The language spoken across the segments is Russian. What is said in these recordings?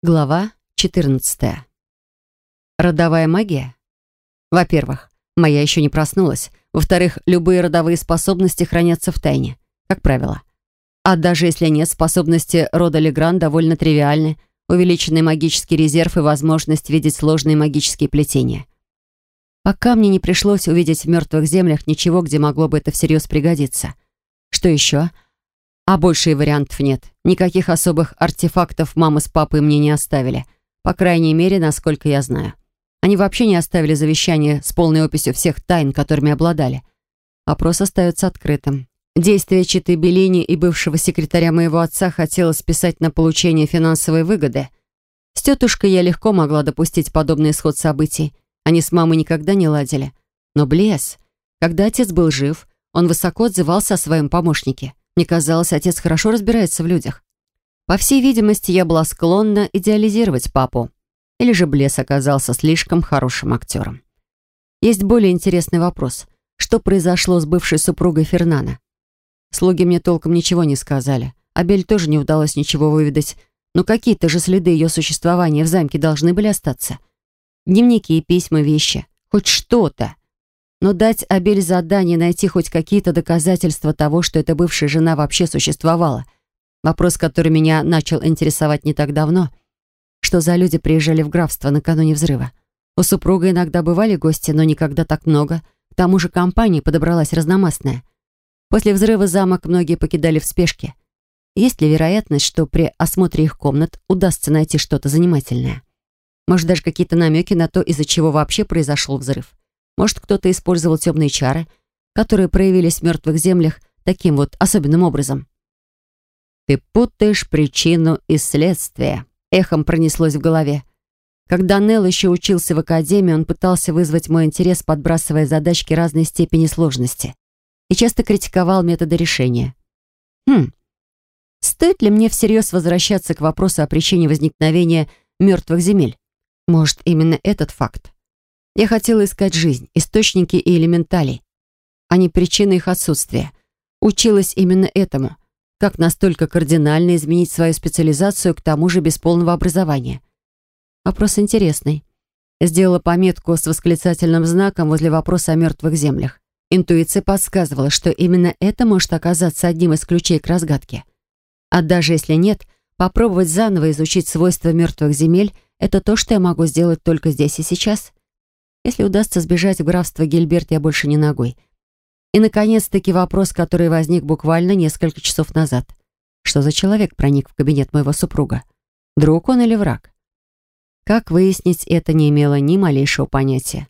Глава 14. Родовая магия? Во-первых, моя еще не проснулась. Во-вторых, любые родовые способности хранятся в тайне, как правило. А даже если нет, способности рода Легран довольно тривиальны. Увеличенный магический резерв и возможность видеть сложные магические плетения. Пока мне не пришлось увидеть в мертвых землях ничего, где могло бы это всерьез пригодиться. Что еще? А больше и вариантов нет. Никаких особых артефактов мама с папой мне не оставили. По крайней мере, насколько я знаю. Они вообще не оставили завещание с полной описью всех тайн, которыми обладали. Вопрос остается открытым. Действия Читы Беллини и бывшего секретаря моего отца хотелось списать на получение финансовой выгоды. С тетушкой я легко могла допустить подобный исход событий. Они с мамой никогда не ладили. Но Блес, когда отец был жив, он высоко отзывался о своем помощнике. Мне казалось, отец хорошо разбирается в людях. По всей видимости, я была склонна идеализировать папу. Или же Блес оказался слишком хорошим актером. Есть более интересный вопрос. Что произошло с бывшей супругой Фернана? Слуги мне толком ничего не сказали. Абель тоже не удалось ничего выведать. Но какие-то же следы ее существования в замке должны были остаться. Дневники, письма, вещи. Хоть что-то. Но дать Абель задание найти хоть какие-то доказательства того, что эта бывшая жена вообще существовала. Вопрос, который меня начал интересовать не так давно. Что за люди приезжали в графство накануне взрыва? У супруга иногда бывали гости, но никогда так много. К тому же компания подобралась разномастная. После взрыва замок многие покидали в спешке. Есть ли вероятность, что при осмотре их комнат удастся найти что-то занимательное? Может, даже какие-то намеки на то, из-за чего вообще произошел взрыв? Может, кто-то использовал темные чары, которые проявились в мертвых землях таким вот особенным образом. «Ты путаешь причину и следствие», — эхом пронеслось в голове. Когда Нелл еще учился в академии, он пытался вызвать мой интерес, подбрасывая задачки разной степени сложности. И часто критиковал методы решения. Хм, стоит ли мне всерьез возвращаться к вопросу о причине возникновения мертвых земель? Может, именно этот факт? Я хотела искать жизнь, источники и элементали, а не причины их отсутствия. Училась именно этому. Как настолько кардинально изменить свою специализацию, к тому же без полного образования. Вопрос интересный. Сделала пометку с восклицательным знаком возле вопроса о мертвых землях. Интуиция подсказывала, что именно это может оказаться одним из ключей к разгадке. А даже если нет, попробовать заново изучить свойства мертвых земель — это то, что я могу сделать только здесь и сейчас. Если удастся сбежать в графство Гильберт, я больше не ногой. И, наконец-таки, вопрос, который возник буквально несколько часов назад. Что за человек проник в кабинет моего супруга? Друг он или враг? Как выяснить, это не имело ни малейшего понятия.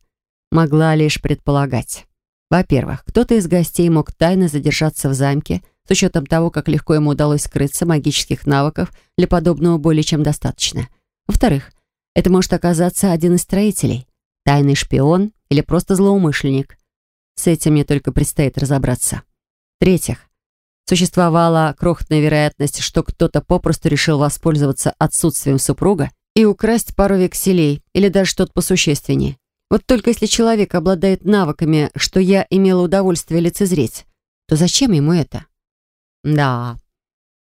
Могла лишь предполагать. Во-первых, кто-то из гостей мог тайно задержаться в замке, с учетом того, как легко ему удалось скрыться, магических навыков для подобного более чем достаточно. Во-вторых, это может оказаться один из строителей. Тайный шпион или просто злоумышленник? С этим мне только предстоит разобраться. В-третьих, существовала крохотная вероятность, что кто-то попросту решил воспользоваться отсутствием супруга и украсть пару векселей или даже что-то посущественнее. Вот только если человек обладает навыками, что я имела удовольствие лицезреть, то зачем ему это? Да.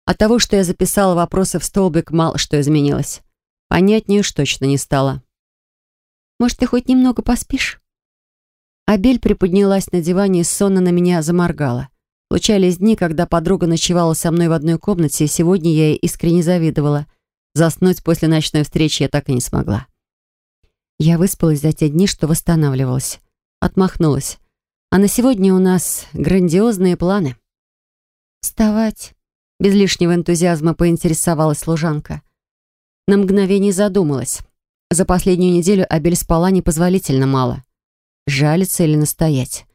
От того, что я записала вопросы в столбик, мало что изменилось. Понятнее уж точно не стало. Может, ты хоть немного поспишь?» Абель приподнялась на диване и сонно на меня заморгала. Случались дни, когда подруга ночевала со мной в одной комнате, и сегодня я ей искренне завидовала. Заснуть после ночной встречи я так и не смогла. Я выспалась за те дни, что восстанавливалась. Отмахнулась. А на сегодня у нас грандиозные планы. «Вставать?» Без лишнего энтузиазма поинтересовалась служанка. На мгновение задумалась. За последнюю неделю Абель спала непозволительно мало. Жалиться или настоять?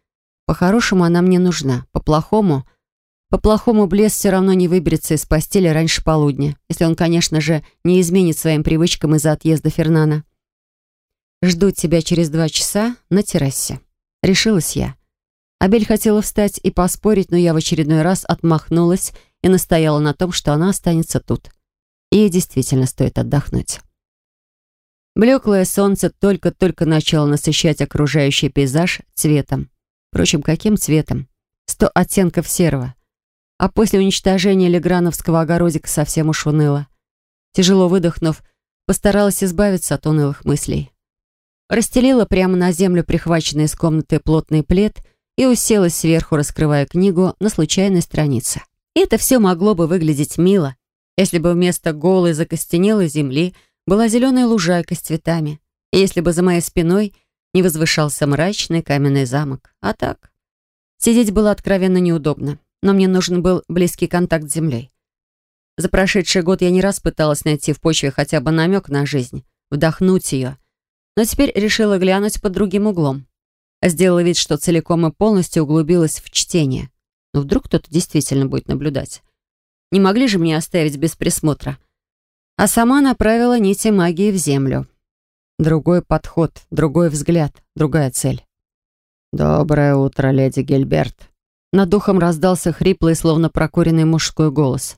По-хорошему она мне нужна, по-плохому... По-плохому Блес все равно не выберется из постели раньше полудня, если он, конечно же, не изменит своим привычкам из-за отъезда Фернана. «Жду тебя через два часа на террасе». Решилась я. Абель хотела встать и поспорить, но я в очередной раз отмахнулась и настояла на том, что она останется тут. Ей действительно стоит отдохнуть. Блеклое солнце только-только начало насыщать окружающий пейзаж цветом. Впрочем, каким цветом? Сто оттенков серого. А после уничтожения Леграновского огородика совсем уж уныло. Тяжело выдохнув, постаралась избавиться от унылых мыслей. Расстелила прямо на землю прихваченный из комнаты плотный плед и уселась сверху, раскрывая книгу на случайной странице. И это все могло бы выглядеть мило, если бы вместо голой закостенелой земли была зеленая лужайка с цветами, и если бы за моей спиной не возвышался мрачный каменный замок. А так, сидеть было откровенно неудобно, но мне нужен был близкий контакт с землей. За прошедший год я не раз пыталась найти в почве хотя бы намек на жизнь, вдохнуть ее, но теперь решила глянуть под другим углом. Сделала вид, что целиком и полностью углубилась в чтение. Но вдруг кто-то действительно будет наблюдать. Не могли же мне оставить без присмотра. А сама направила нити магии в землю. Другой подход, другой взгляд, другая цель. «Доброе утро, леди Гильберт». Над духом раздался хриплый, словно прокуренный мужской голос.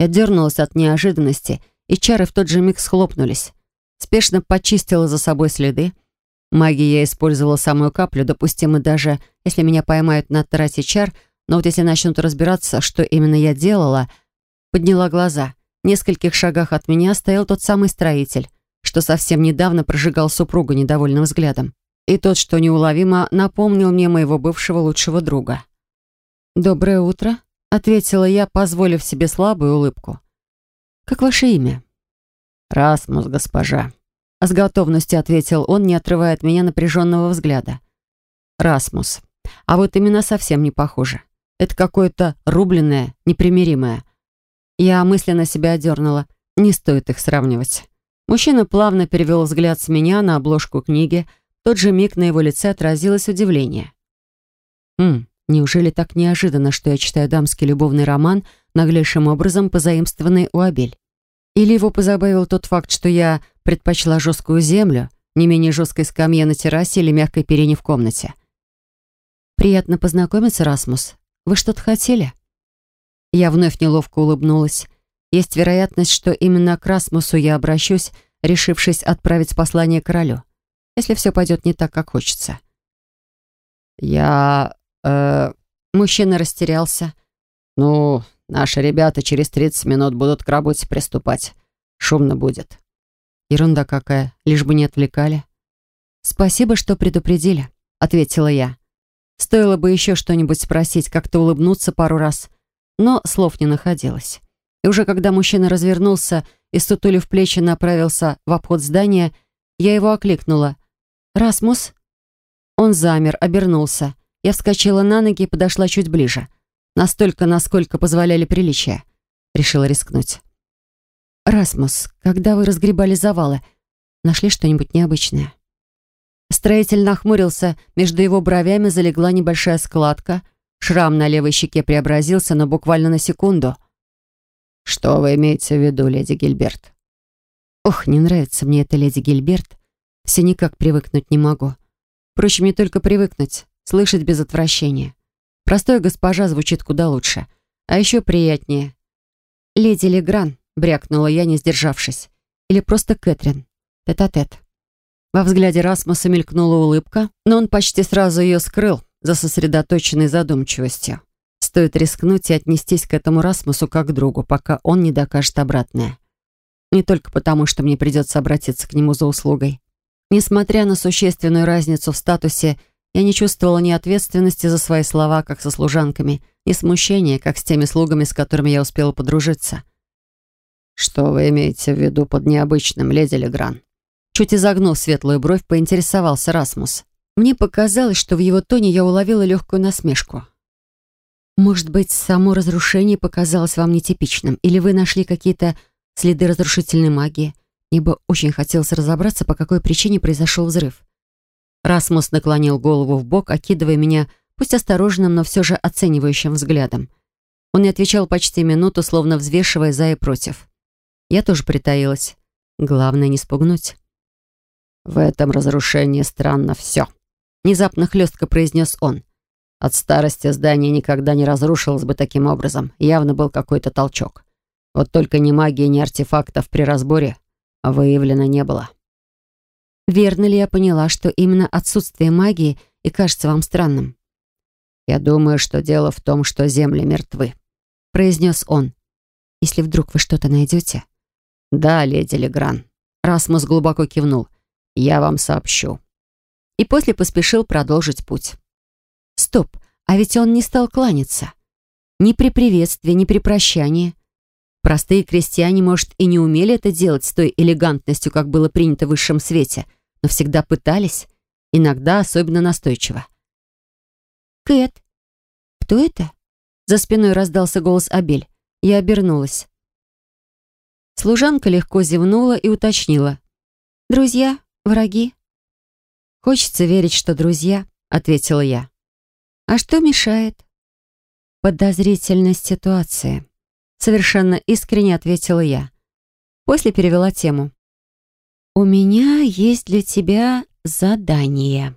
Я дернулась от неожиданности, и чары в тот же миг схлопнулись. Спешно почистила за собой следы. Магии я использовала самую каплю, допустимо даже, если меня поймают на трассе чар, но вот если начнут разбираться, что именно я делала, подняла глаза. Нескольких шагах от меня стоял тот самый строитель, что совсем недавно прожигал супругу недовольным взглядом. И тот, что неуловимо напомнил мне моего бывшего лучшего друга. «Доброе утро», — ответила я, позволив себе слабую улыбку. «Как ваше имя?» «Расмус, госпожа», — с готовностью ответил он, не отрывая от меня напряженного взгляда. «Расмус. А вот имена совсем не похожи. Это какое-то рубленное, непримиримое. Я мысленно себя одернула. Не стоит их сравнивать». Мужчина плавно перевел взгляд с меня на обложку книги. В тот же миг на его лице отразилось удивление. «Хм, неужели так неожиданно, что я читаю дамский любовный роман, наглейшим образом позаимствованный у Абель? Или его позабавил тот факт, что я предпочла жесткую землю, не менее жесткой скамье на террасе или мягкой перине в комнате. «Приятно познакомиться, Расмус. Вы что-то хотели?» Я вновь неловко улыбнулась. Есть вероятность, что именно к Расмусу я обращусь, решившись отправить послание королю, если все пойдет не так, как хочется. «Я... э...» Мужчина растерялся. «Ну, Наши ребята через 30 минут будут к работе приступать. Шумно будет. Ерунда какая, лишь бы не отвлекали. Спасибо, что предупредили, ответила я. Стоило бы еще что-нибудь спросить, как-то улыбнуться пару раз, но слов не находилось. И уже когда мужчина развернулся и, сутулив плечи, направился в обход здания, я его окликнула. «Расмус?» Он замер, обернулся. Я вскочила на ноги и подошла чуть ближе. Настолько, насколько позволяли приличия. Решила рискнуть. «Расмус, когда вы разгребали завалы, нашли что-нибудь необычное?» Строитель нахмурился, между его бровями залегла небольшая складка, шрам на левой щеке преобразился, но буквально на секунду. «Что вы имеете в виду, леди Гильберт?» «Ох, не нравится мне эта леди Гильберт. Все никак привыкнуть не могу. Впрочем, не только привыкнуть, слышать без отвращения. Простая госпожа звучит куда лучше. А еще приятнее. «Леди Легран», — брякнула я, не сдержавшись. Или просто Кэтрин. Тет-а-тет. -тет. Во взгляде Расмуса мелькнула улыбка, но он почти сразу ее скрыл за сосредоточенной задумчивостью. Стоит рискнуть и отнестись к этому Расмусу как к другу, пока он не докажет обратное. Не только потому, что мне придется обратиться к нему за услугой. Несмотря на существенную разницу в статусе я не чувствовала ни ответственности за свои слова, как со служанками, ни смущения, как с теми слугами, с которыми я успела подружиться. «Что вы имеете в виду под необычным, леди Легран?» Чуть изогнув светлую бровь, поинтересовался Расмус. Мне показалось, что в его тоне я уловила легкую насмешку. «Может быть, само разрушение показалось вам нетипичным, или вы нашли какие-то следы разрушительной магии? Мне очень хотелось разобраться, по какой причине произошел взрыв». Расмус наклонил голову в бок, окидывая меня, пусть осторожным, но все же оценивающим взглядом. Он не отвечал почти минуту, словно взвешивая за и против. Я тоже притаилась. Главное, не спугнуть. «В этом разрушении странно все», — внезапно хлестко произнес он. «От старости здание никогда не разрушилось бы таким образом. Явно был какой-то толчок. Вот только ни магии, ни артефактов при разборе выявлено не было». Верно ли я поняла, что именно отсутствие магии и кажется вам странным? «Я думаю, что дело в том, что земли мертвы», — произнес он. «Если вдруг вы что-то найдете?» «Да, леди Легран. Расмус глубоко кивнул. «Я вам сообщу». И после поспешил продолжить путь. Стоп, а ведь он не стал кланяться. Ни при приветствии, ни при прощании. Простые крестьяне, может, и не умели это делать с той элегантностью, как было принято в высшем свете, но всегда пытались, иногда особенно настойчиво. «Кэт, кто это?» За спиной раздался голос Абель. Я обернулась. Служанка легко зевнула и уточнила. «Друзья? Враги?» «Хочется верить, что друзья», — ответила я. «А что мешает?» «Подозрительность ситуации», — совершенно искренне ответила я. После перевела тему. «У меня есть для тебя задание».